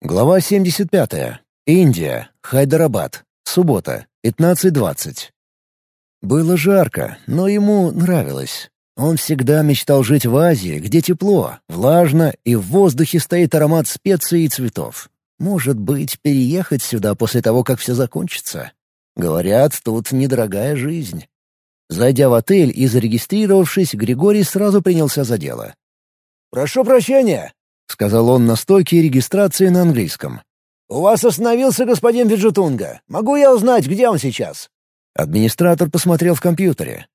Глава 75. Индия. Хайдарабад. Суббота. 15.20. Было жарко, но ему нравилось. Он всегда мечтал жить в Азии, где тепло, влажно и в воздухе стоит аромат специй и цветов. Может быть, переехать сюда после того, как все закончится? Говорят, тут недорогая жизнь. Зайдя в отель и зарегистрировавшись, Григорий сразу принялся за дело. «Прошу прощения!» — сказал он на стойке регистрации на английском. «У вас остановился господин Виджетунга. Могу я узнать, где он сейчас?» Администратор посмотрел в компьютере.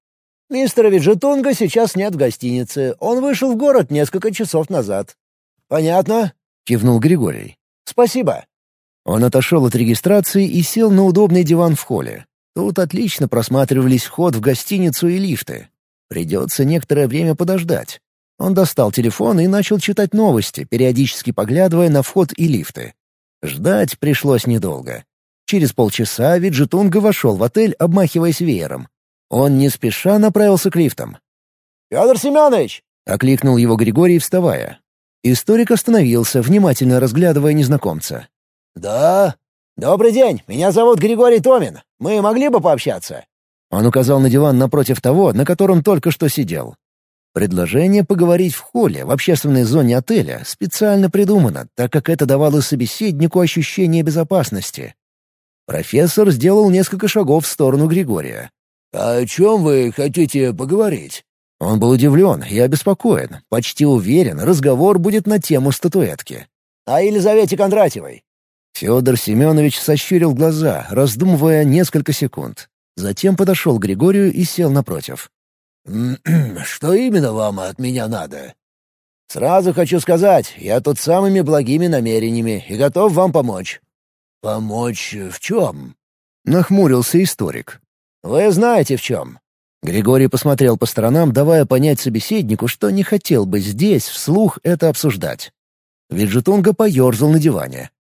«Мистера Виджетунга сейчас нет в гостинице. Он вышел в город несколько часов назад». «Понятно?» — кивнул Григорий. «Спасибо». Он отошел от регистрации и сел на удобный диван в холле. Тут отлично просматривались вход в гостиницу и лифты. Придется некоторое время подождать. Он достал телефон и начал читать новости, периодически поглядывая на вход и лифты. Ждать пришлось недолго. Через полчаса Виджетунга вошел в отель, обмахиваясь веером. Он не спеша направился к лифтам. «Федор Семенович!» — окликнул его Григорий, вставая. Историк остановился, внимательно разглядывая незнакомца. «Да? Добрый день, меня зовут Григорий Томин. Мы могли бы пообщаться?» Он указал на диван напротив того, на котором только что сидел. Предложение поговорить в холле в общественной зоне отеля специально придумано, так как это давало собеседнику ощущение безопасности. Профессор сделал несколько шагов в сторону Григория. «О чем вы хотите поговорить?» Он был удивлен и обеспокоен, почти уверен, разговор будет на тему статуэтки. «О Елизавете Кондратьевой». Федор Семенович сощурил глаза, раздумывая несколько секунд. Затем подошел к Григорию и сел напротив. «Что именно вам от меня надо?» «Сразу хочу сказать, я тут самыми благими намерениями и готов вам помочь». «Помочь в чем?» — нахмурился историк. «Вы знаете в чем». Григорий посмотрел по сторонам, давая понять собеседнику, что не хотел бы здесь вслух это обсуждать. Виджетунга поерзал на диване.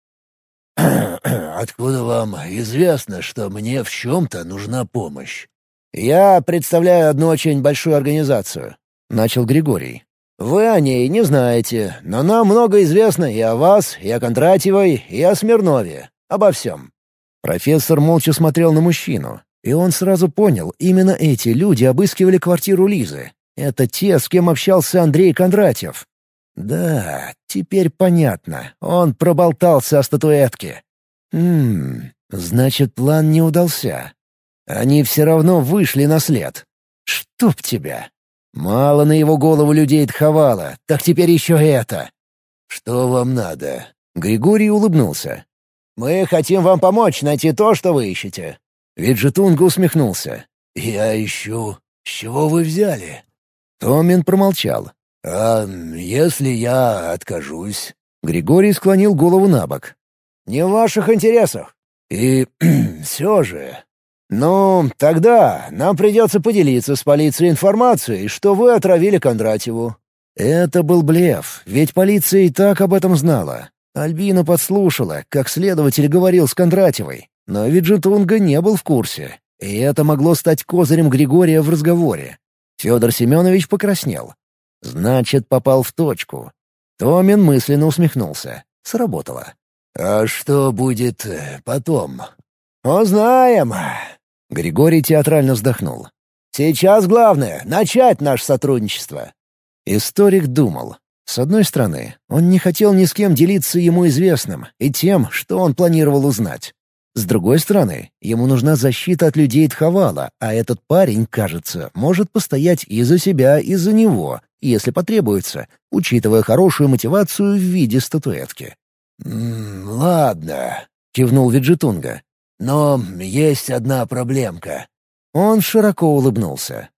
«Откуда вам известно, что мне в чем-то нужна помощь?» «Я представляю одну очень большую организацию», — начал Григорий. «Вы о ней не знаете, но нам много известно и о вас, и о Кондратьевой, и о Смирнове. Обо всем». Профессор молча смотрел на мужчину, и он сразу понял, именно эти люди обыскивали квартиру Лизы. Это те, с кем общался Андрей Кондратьев. Да, теперь понятно. Он проболтался о статуэтке. Хм, значит, план не удался. Они все равно вышли на след. Чтоб тебя! Мало на его голову людей тховало, так теперь еще это. Что вам надо? Григорий улыбнулся. Мы хотим вам помочь найти то, что вы ищете. Виджетунга усмехнулся. Я ищу. С чего вы взяли? Томин промолчал. «А если я откажусь?» Григорий склонил голову на бок. «Не в ваших интересах. И все же «Ну, тогда нам придется поделиться с полицией информацией, что вы отравили Кондратьеву». Это был блеф, ведь полиция и так об этом знала. Альбина подслушала, как следователь говорил с Кондратьевой, но Виджетунга не был в курсе, и это могло стать козырем Григория в разговоре. Федор Семенович покраснел. Значит, попал в точку. Томин мысленно усмехнулся. Сработало. «А что будет э, потом?» «Узнаем. Григорий театрально вздохнул. «Сейчас главное — начать наше сотрудничество». Историк думал. С одной стороны, он не хотел ни с кем делиться ему известным и тем, что он планировал узнать. С другой стороны, ему нужна защита от людей Тхавала, а этот парень, кажется, может постоять и за себя, и за него, если потребуется, учитывая хорошую мотивацию в виде статуэтки. «М -м, «Ладно», — кивнул Виджетунга. Но есть одна проблемка». Он широко улыбнулся.